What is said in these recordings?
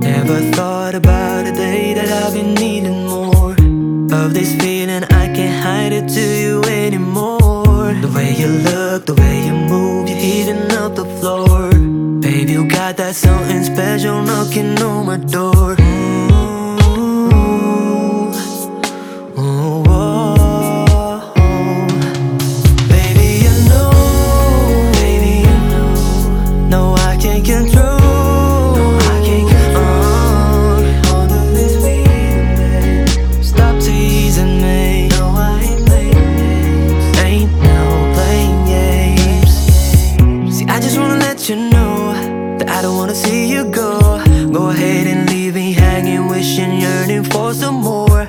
Never thought about a day that I've been needing more of this feeling. I can't hide it to you anymore. The way you look, the way you move, you're heating up the floor. Baby, you got that something special knocking on my door. Wanna let you know that I don't wanna see you go. Go ahead and leave me hanging, wishing, yearning for some more.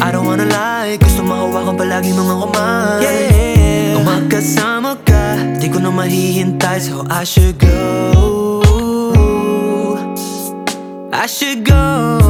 I don't wanna lie, gusto mahawakan palagi mga kamay. Yeah, kung magkasama ka, di ko na mahihintay, so I should go. I should go.